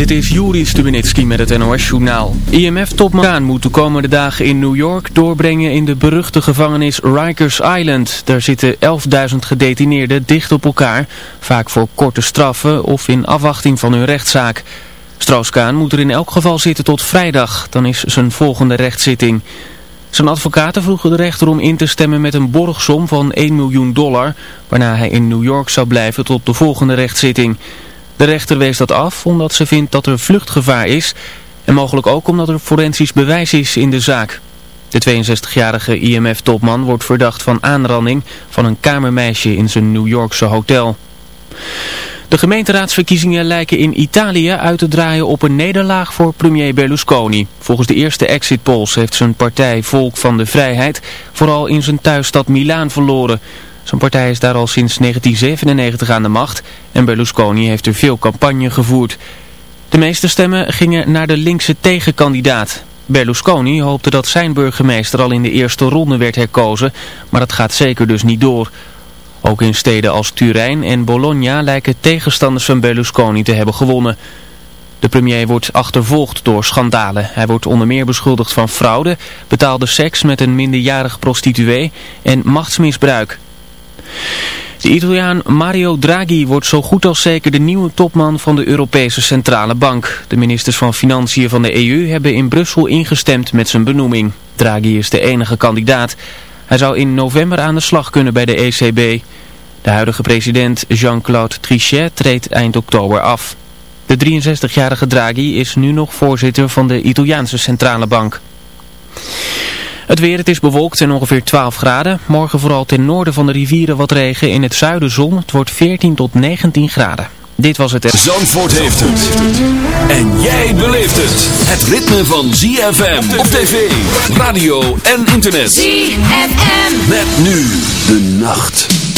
Dit is Juri Stubenitski met het NOS-journaal. IMF-topman moet de komende dagen in New York doorbrengen in de beruchte gevangenis Rikers Island. Daar zitten 11.000 gedetineerden dicht op elkaar, vaak voor korte straffen of in afwachting van hun rechtszaak. Strauss-Kaan moet er in elk geval zitten tot vrijdag, dan is zijn volgende rechtszitting. Zijn advocaten vroegen de rechter om in te stemmen met een borgsom van 1 miljoen dollar, waarna hij in New York zou blijven tot de volgende rechtszitting. De rechter wees dat af omdat ze vindt dat er vluchtgevaar is en mogelijk ook omdat er forensisch bewijs is in de zaak. De 62-jarige IMF-topman wordt verdacht van aanranding van een kamermeisje in zijn New Yorkse hotel. De gemeenteraadsverkiezingen lijken in Italië uit te draaien op een nederlaag voor premier Berlusconi. Volgens de eerste exit polls heeft zijn partij Volk van de Vrijheid vooral in zijn thuisstad Milaan verloren. Zijn partij is daar al sinds 1997 aan de macht en Berlusconi heeft er veel campagne gevoerd. De meeste stemmen gingen naar de linkse tegenkandidaat. Berlusconi hoopte dat zijn burgemeester al in de eerste ronde werd herkozen, maar dat gaat zeker dus niet door. Ook in steden als Turijn en Bologna lijken tegenstanders van Berlusconi te hebben gewonnen. De premier wordt achtervolgd door schandalen. Hij wordt onder meer beschuldigd van fraude, betaalde seks met een minderjarig prostituee en machtsmisbruik. De Italiaan Mario Draghi wordt zo goed als zeker de nieuwe topman van de Europese Centrale Bank. De ministers van Financiën van de EU hebben in Brussel ingestemd met zijn benoeming. Draghi is de enige kandidaat. Hij zou in november aan de slag kunnen bij de ECB. De huidige president Jean-Claude Trichet treedt eind oktober af. De 63-jarige Draghi is nu nog voorzitter van de Italiaanse Centrale Bank. Het weer, het is bewolkt en ongeveer 12 graden. Morgen vooral ten noorden van de rivieren wat regen. In het zuiden zon. Het wordt 14 tot 19 graden. Dit was het... Zandvoort heeft het. En jij beleeft het. Het ritme van ZFM op tv, radio en internet. ZFM. Met nu de nacht.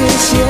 Was it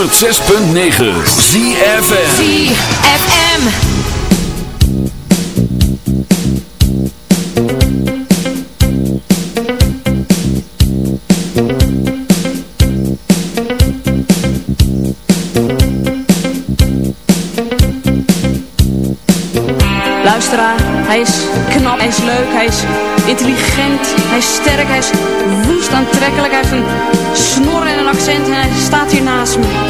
106.9 ZFM ZFM Luisteraar, hij is knap, hij is leuk, hij is intelligent, hij is sterk, hij is woest aantrekkelijk, hij heeft een snor en een accent en hij staat hier naast me.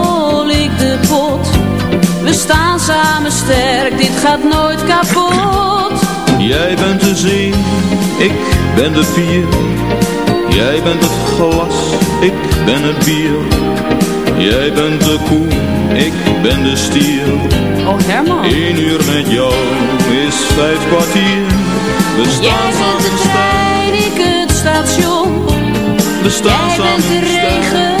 staan samen sterk, dit gaat nooit kapot. Jij bent de zee, ik ben de pier. Jij bent het glas, ik ben het bier. Jij bent de koe, ik ben de stier. Oh Herman. Eén uur met jou is vijf kwartier. We Jij staan bent samen de trein, ik het station. we staan Jij bent de samen sterk. regen.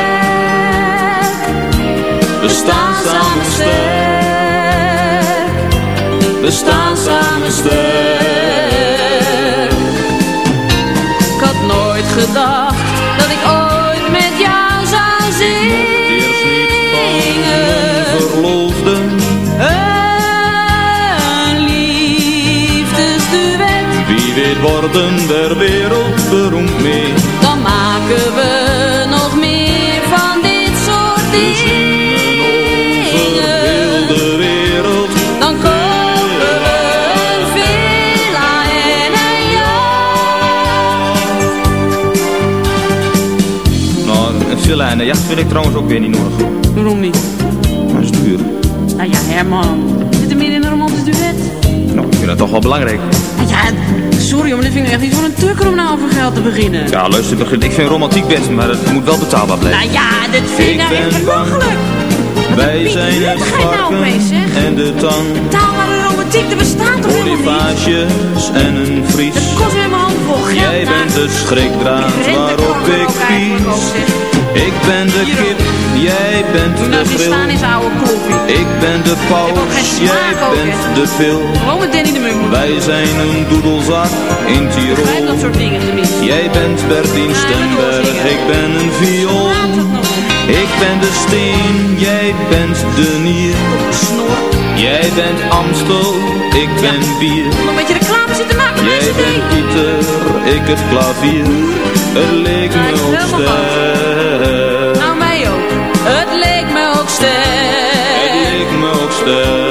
Worden der wereld beroemd mee. dan maken we nog meer van dit soort dingen. de wereld. Dan kopen we een villa en een jacht. Nou, villa en een jacht vind ik trouwens ook weer niet nodig. Waarom niet? Maar is duur. Nou ja, Herman. Zit er meer in een romantisch duet? Nou, ik vind dat toch wel belangrijk. Nou Ja, maar dit vind ik echt niet voor een tukker om nou over geld te beginnen. Ja, luister, ik vind romantiek best, maar het moet wel betaalbaar blijven. Nou ja, dit vind ik Ik nou echt belachelijk. Wij zijn het nou varken en de tang. Betaalbare romantiek, er bestaat toch helemaal niet? En een vries. Het kost weer mijn handen vol geld. Jij bent de schrikdraad waarop ik pies. Ik ben de kip, jij bent Doe de nou staan in zijn oude kloppie. Ik ben de paus, jij bent hè. de pil. Met Danny de Munk Wij zijn een doedelzak in Tirol. dat soort dingen tenminste. Jij bent Bertien Ja, Stemberg, ik ben een viool. Het. Ik ben de steen, jij bent de nier. Snor. Jij bent Amstel, ik ben bier. Nog een beetje reclame zitten maken Jij bent. Pieter, ik het klavier. Het leek me ook sterk. Nou, mij ook. Het leek me ook Het sterk. leek me ook sterk.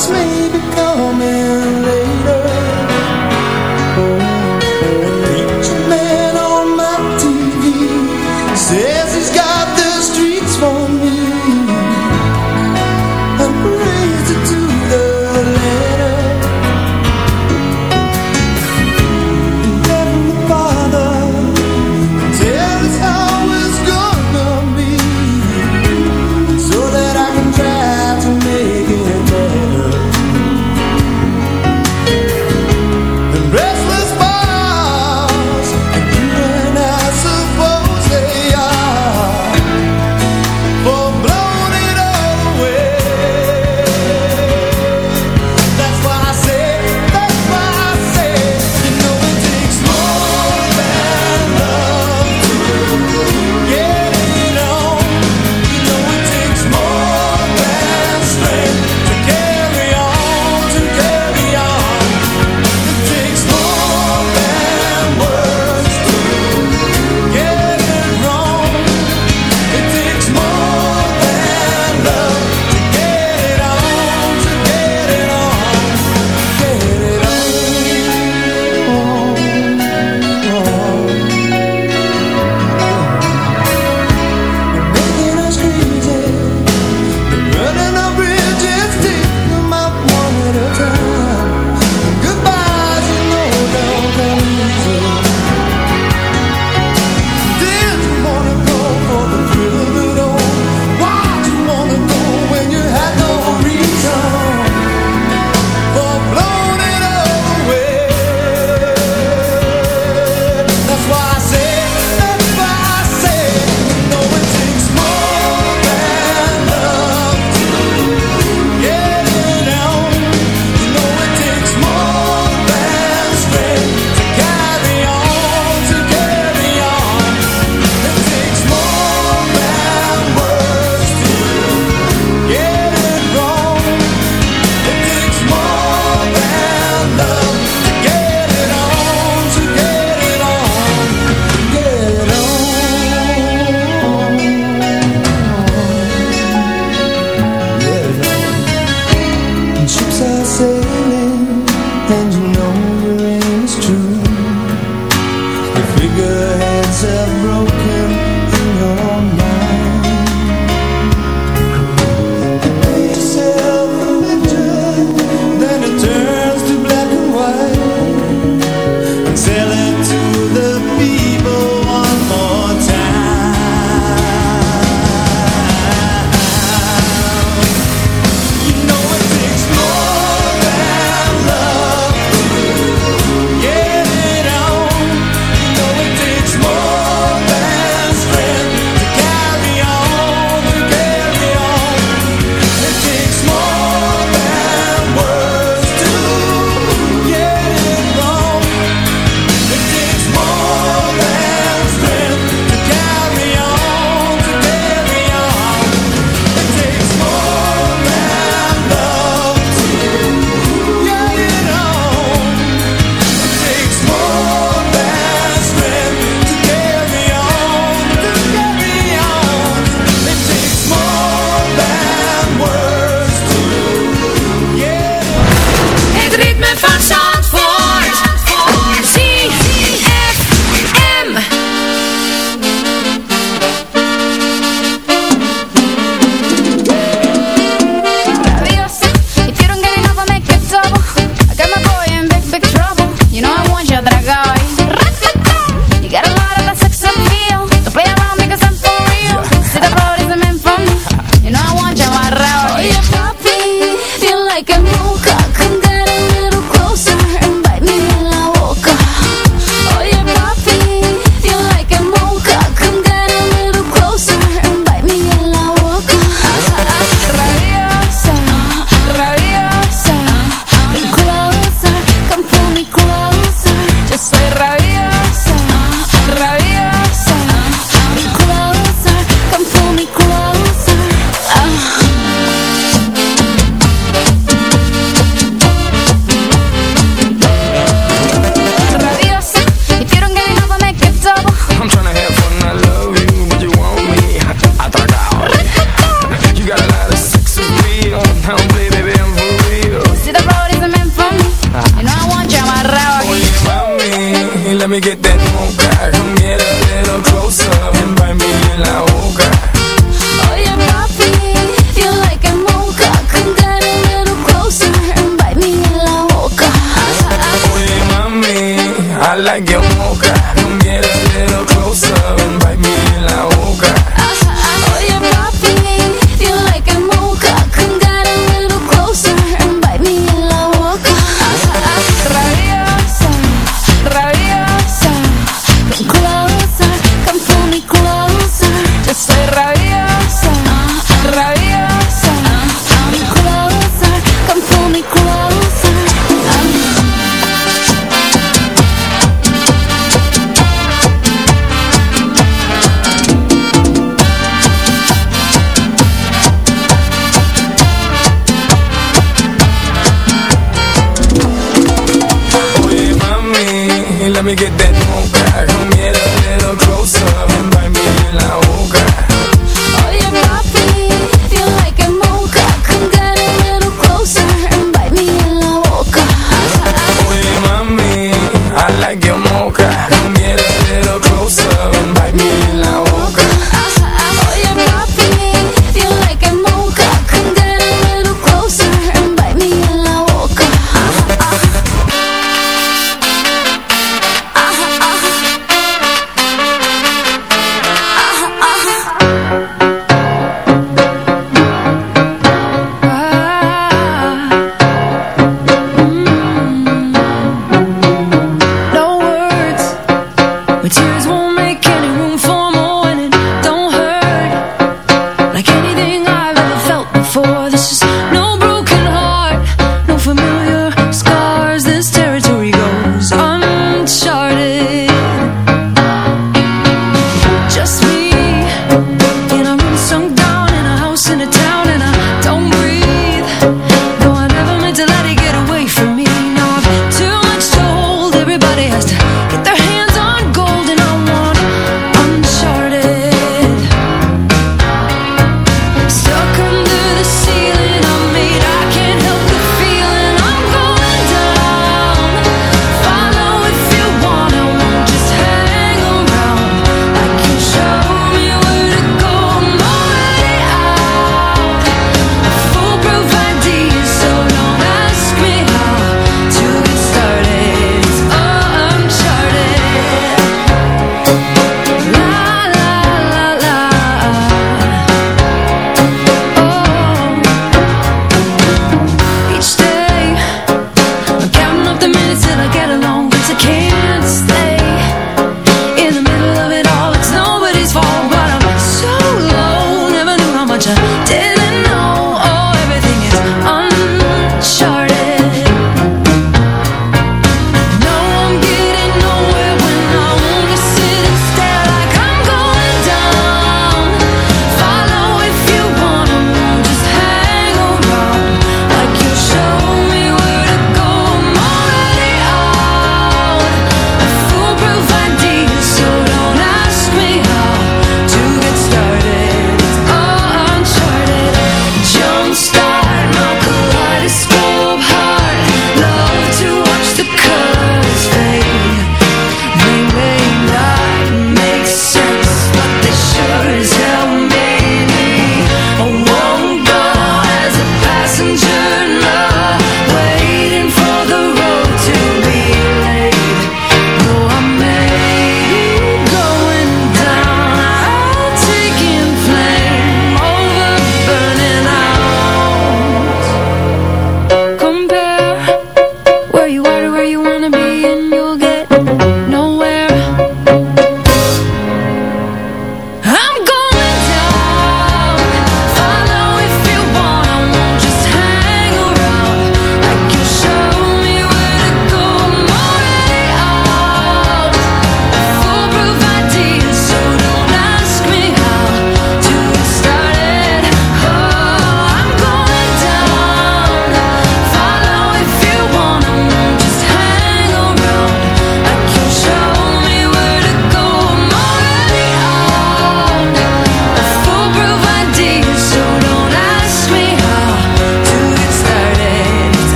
It's me because.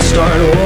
Start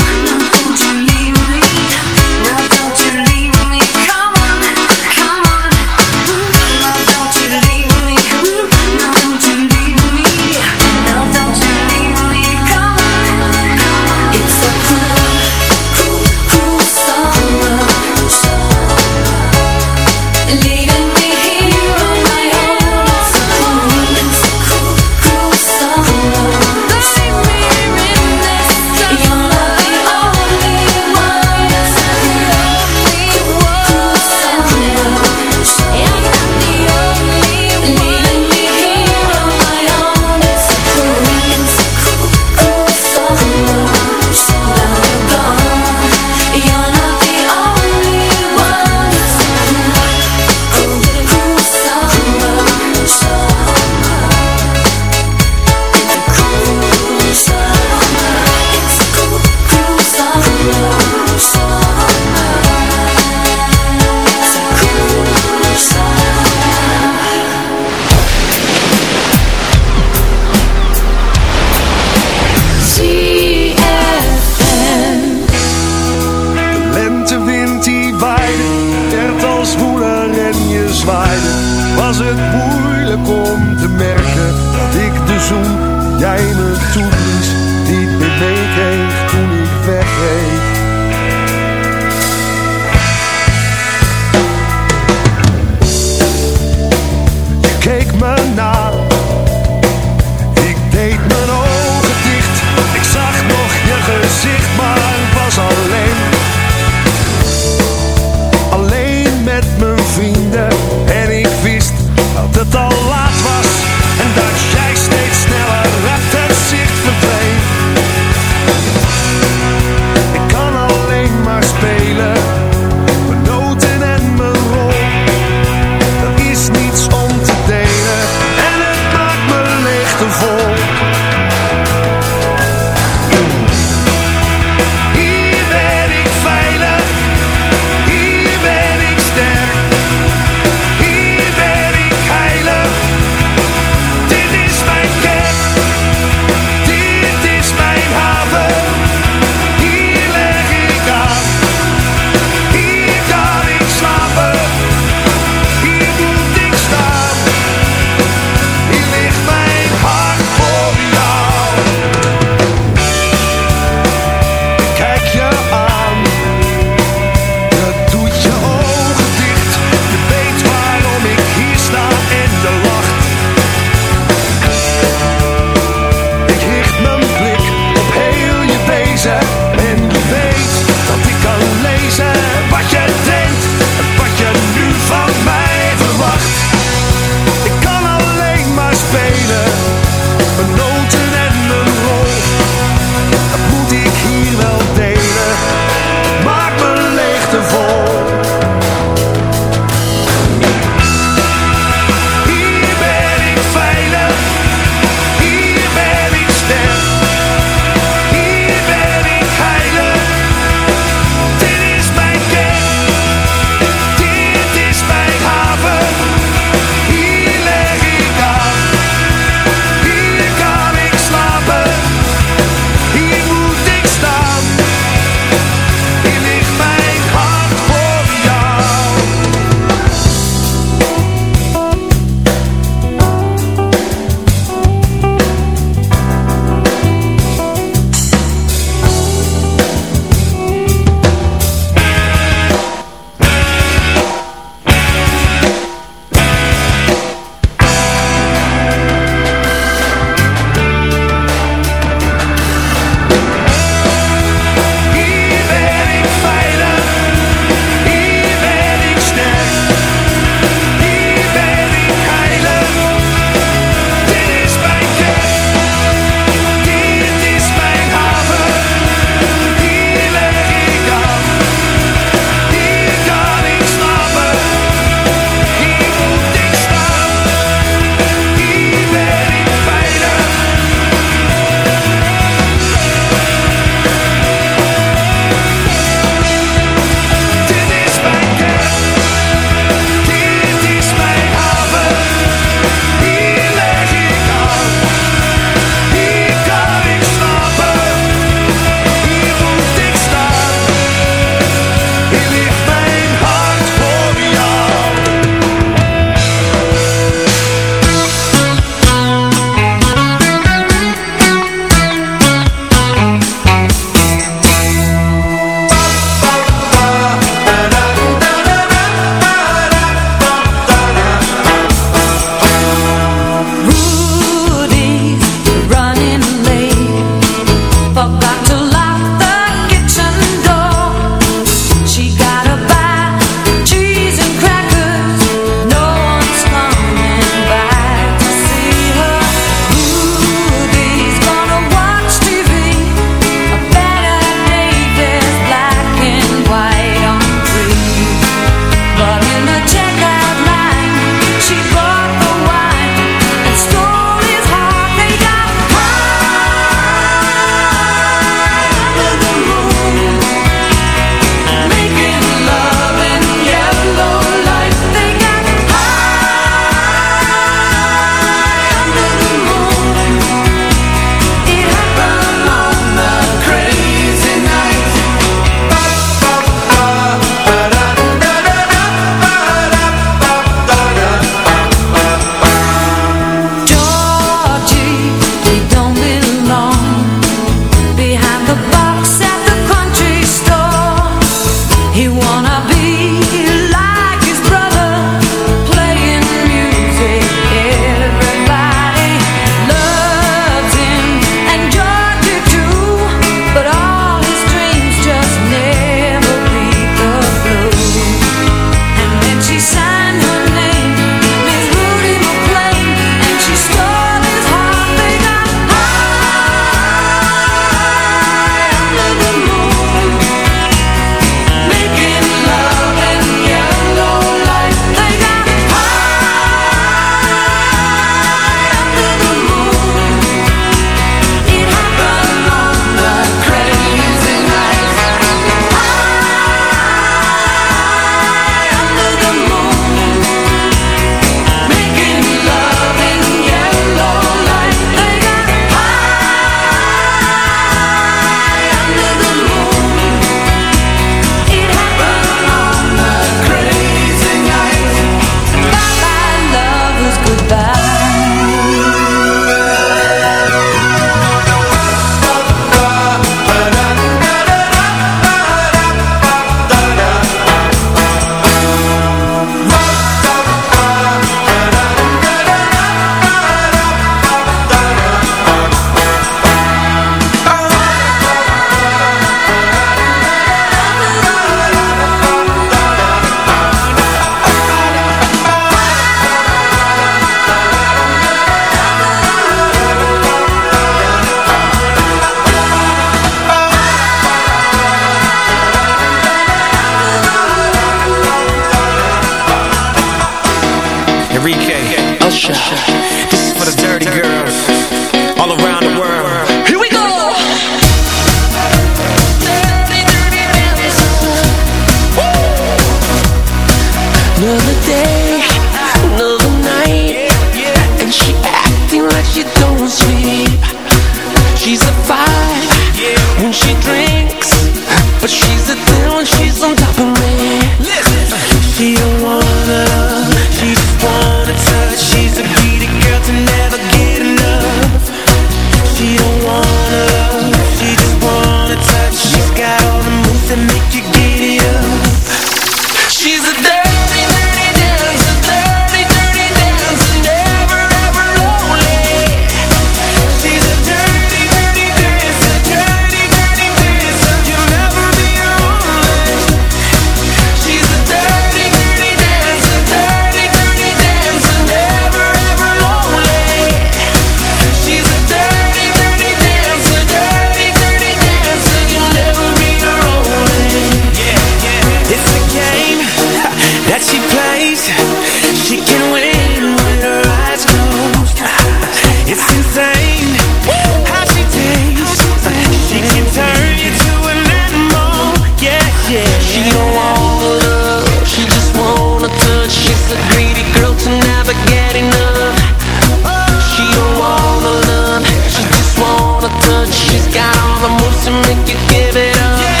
touch. She's got all the moves to make you give it up.